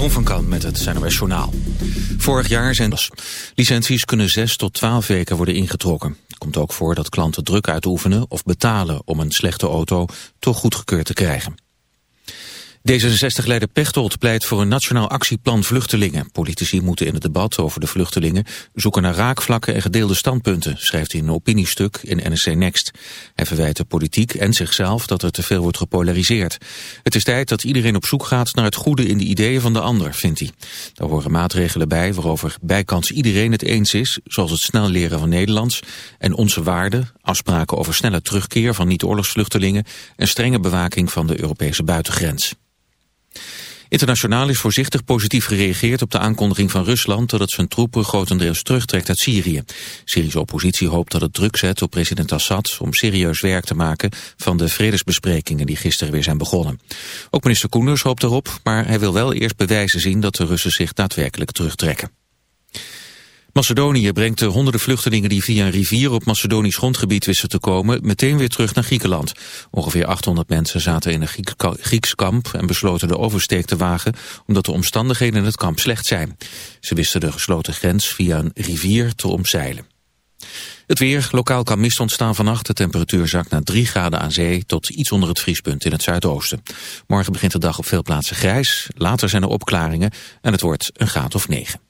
Jeroen van Kan met het NOS Journaal. Vorig jaar zijn licenties kunnen 6 tot 12 weken worden ingetrokken. Het komt ook voor dat klanten druk uitoefenen of betalen om een slechte auto toch goedgekeurd te krijgen. D66-leider Pechtold pleit voor een nationaal actieplan vluchtelingen. Politici moeten in het debat over de vluchtelingen zoeken naar raakvlakken en gedeelde standpunten, schrijft hij in een opiniestuk in NSC Next. Hij verwijt de politiek en zichzelf dat er te veel wordt gepolariseerd. Het is tijd dat iedereen op zoek gaat naar het goede in de ideeën van de ander, vindt hij. Daar horen maatregelen bij waarover bijkans iedereen het eens is, zoals het snel leren van Nederlands en onze waarden, afspraken over snelle terugkeer van niet-oorlogsvluchtelingen en strenge bewaking van de Europese buitengrens. Internationaal is voorzichtig positief gereageerd op de aankondiging van Rusland dat het zijn troepen grotendeels terugtrekt uit Syrië. Syrische oppositie hoopt dat het druk zet op president Assad om serieus werk te maken van de vredesbesprekingen die gisteren weer zijn begonnen. Ook minister Koenders hoopt erop, maar hij wil wel eerst bewijzen zien dat de Russen zich daadwerkelijk terugtrekken. Macedonië brengt de honderden vluchtelingen die via een rivier op Macedonisch grondgebied wisten te komen meteen weer terug naar Griekenland. Ongeveer 800 mensen zaten in een Grieks kamp en besloten de oversteek te wagen omdat de omstandigheden in het kamp slecht zijn. Ze wisten de gesloten grens via een rivier te omzeilen. Het weer, lokaal kan mist ontstaan vannacht. De temperatuur zakt naar 3 graden aan zee tot iets onder het vriespunt in het zuidoosten. Morgen begint de dag op veel plaatsen grijs. Later zijn er opklaringen en het wordt een graad of 9.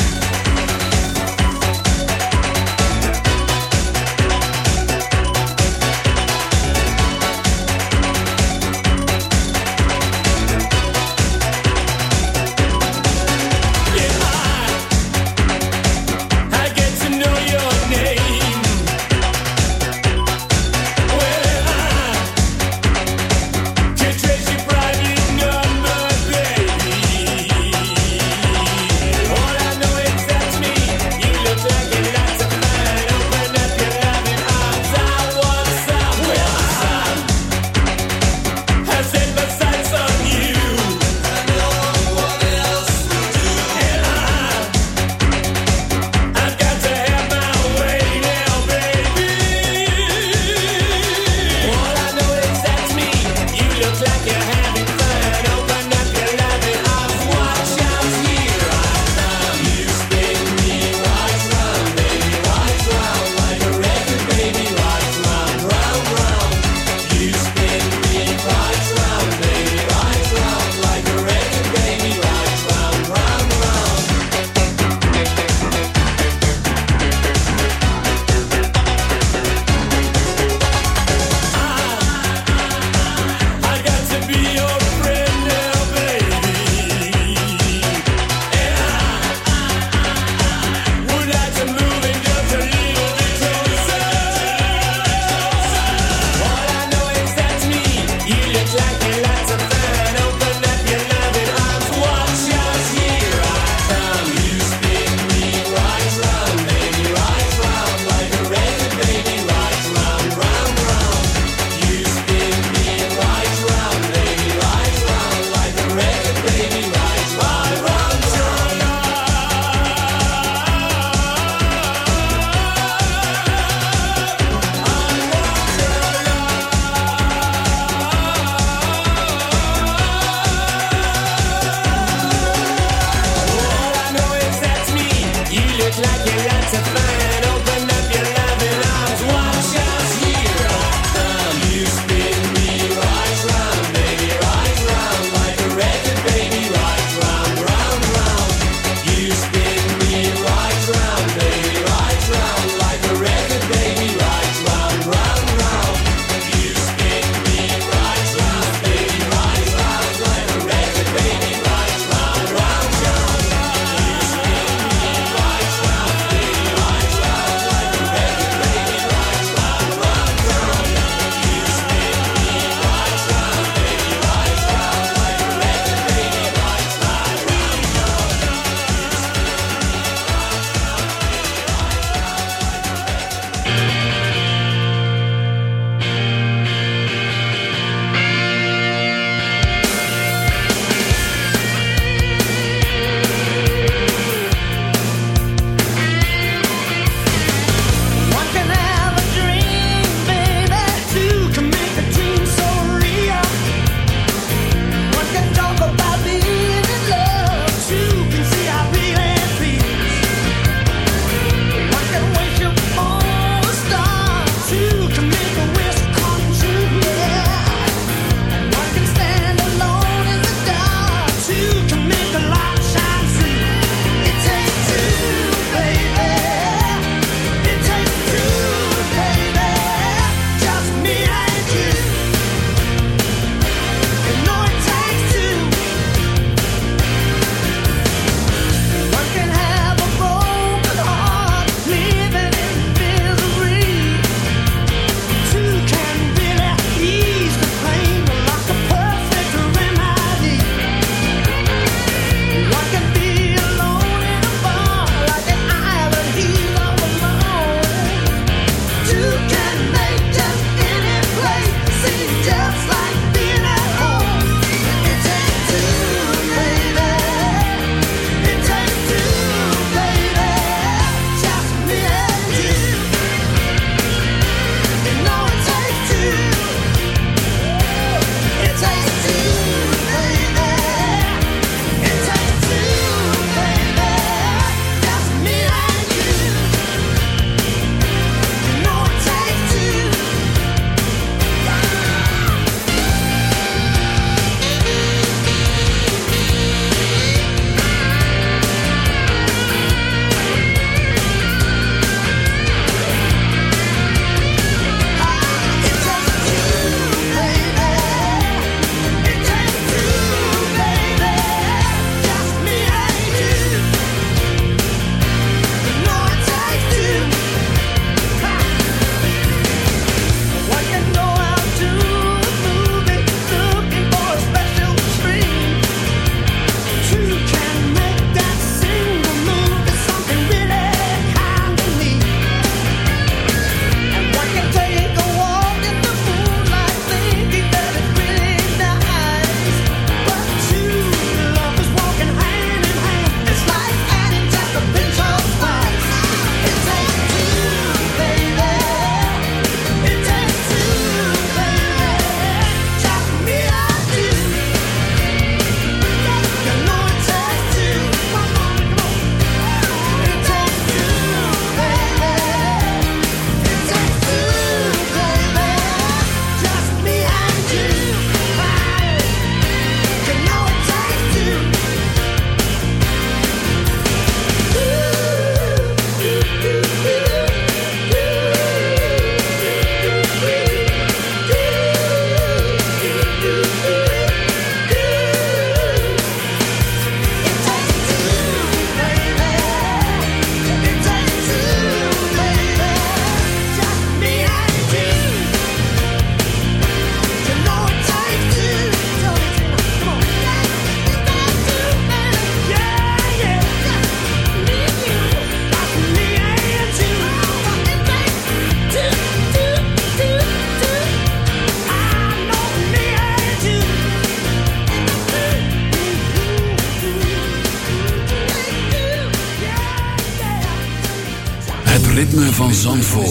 Van Zandvoort.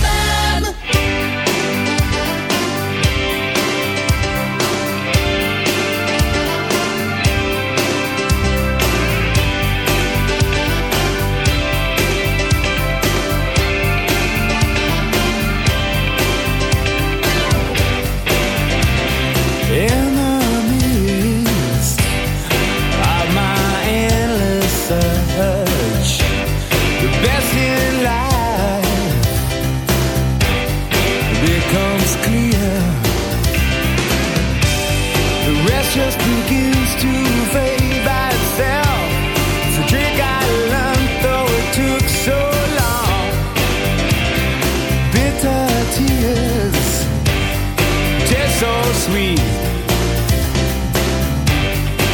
just begins to fade by itself. Trick I learned, though it took so long. Bitter tears, so sweet.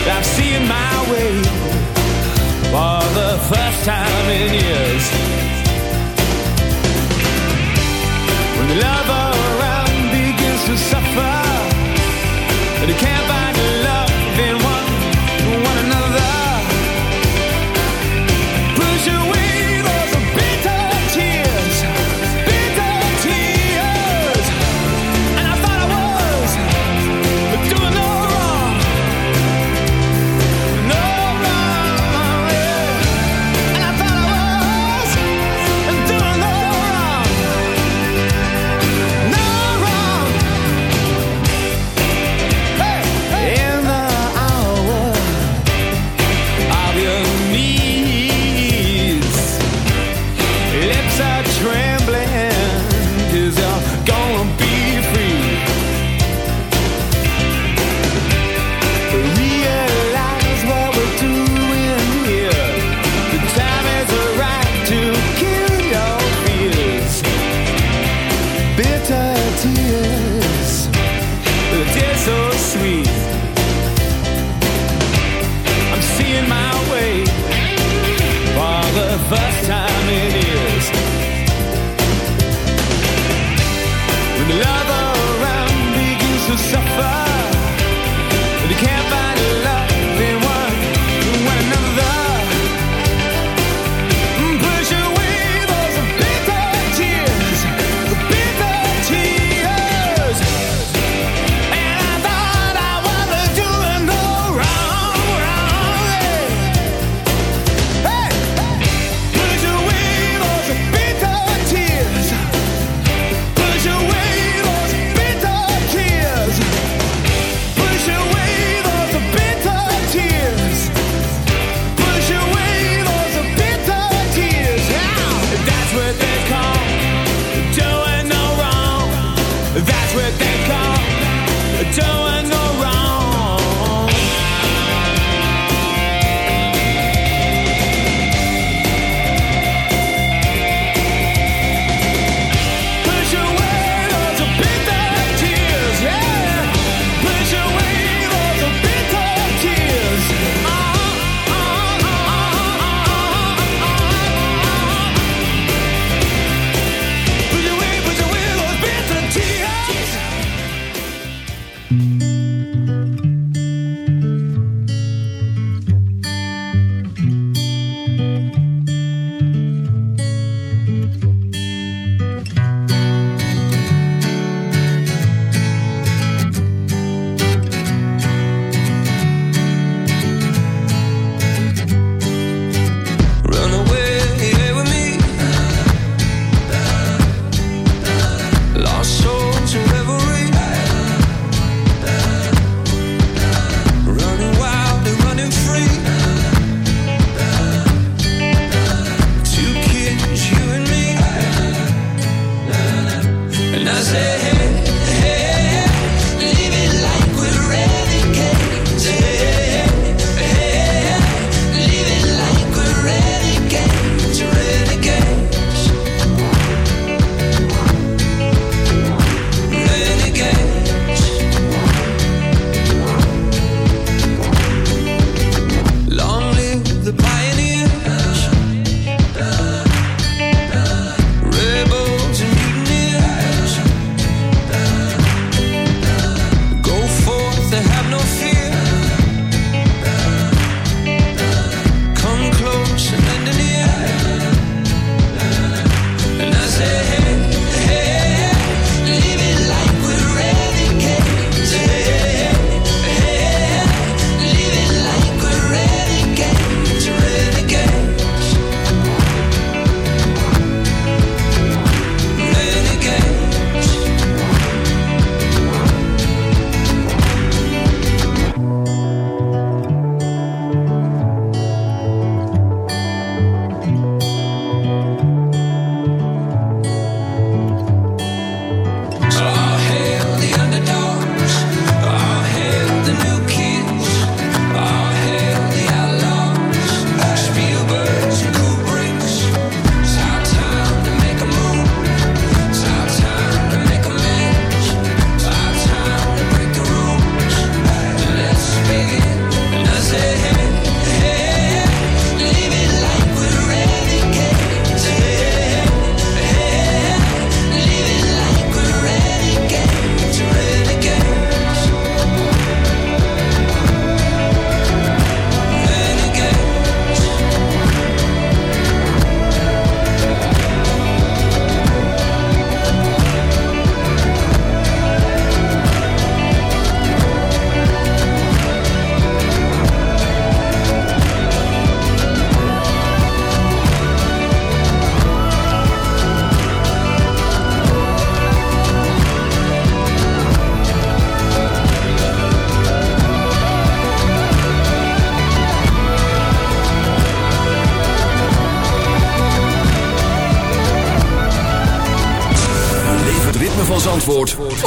I've seen my way for the first time in years.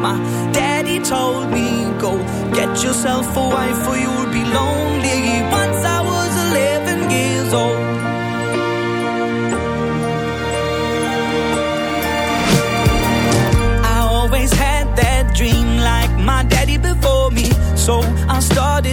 my daddy told me, Go get yourself a wife or you'll be lonely.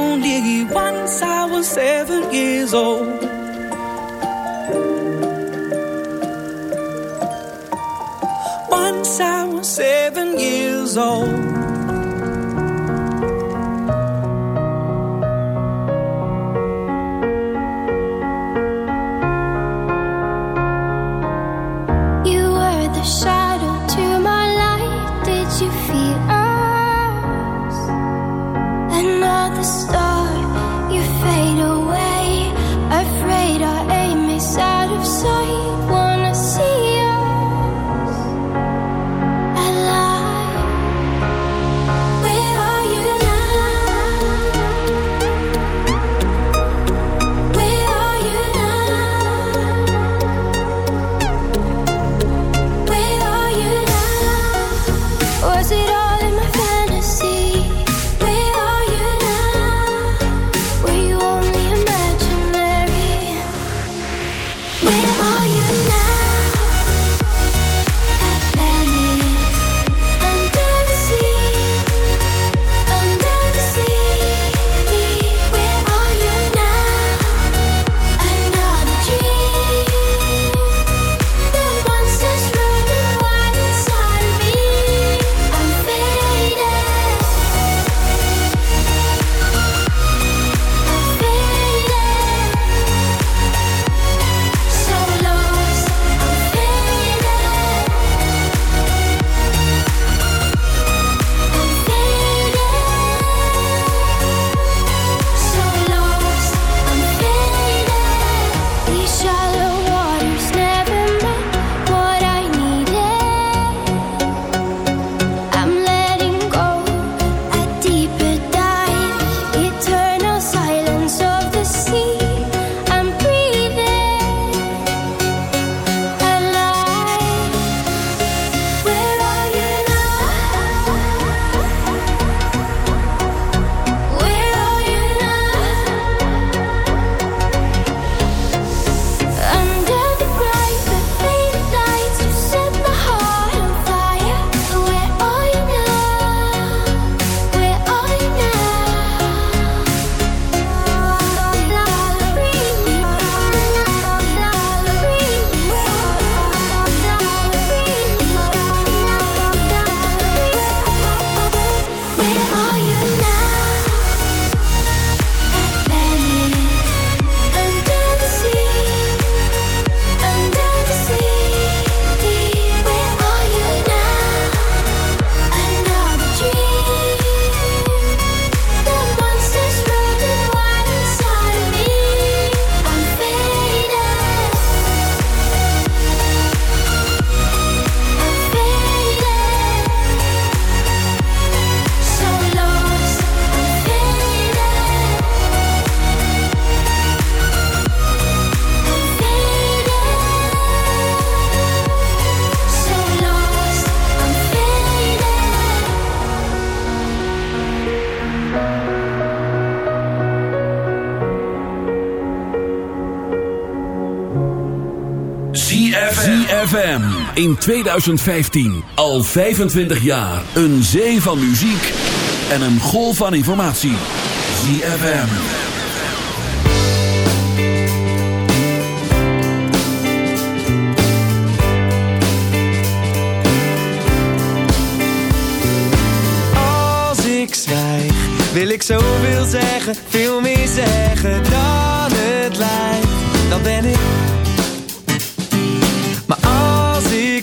In 2015. Al 25 jaar. Een zee van muziek en een golf van informatie. ZFM. Als ik zwijg, wil ik zoveel zeggen. Veel meer zeggen dan het lijkt. Dan ben ik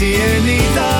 zie je niet alleen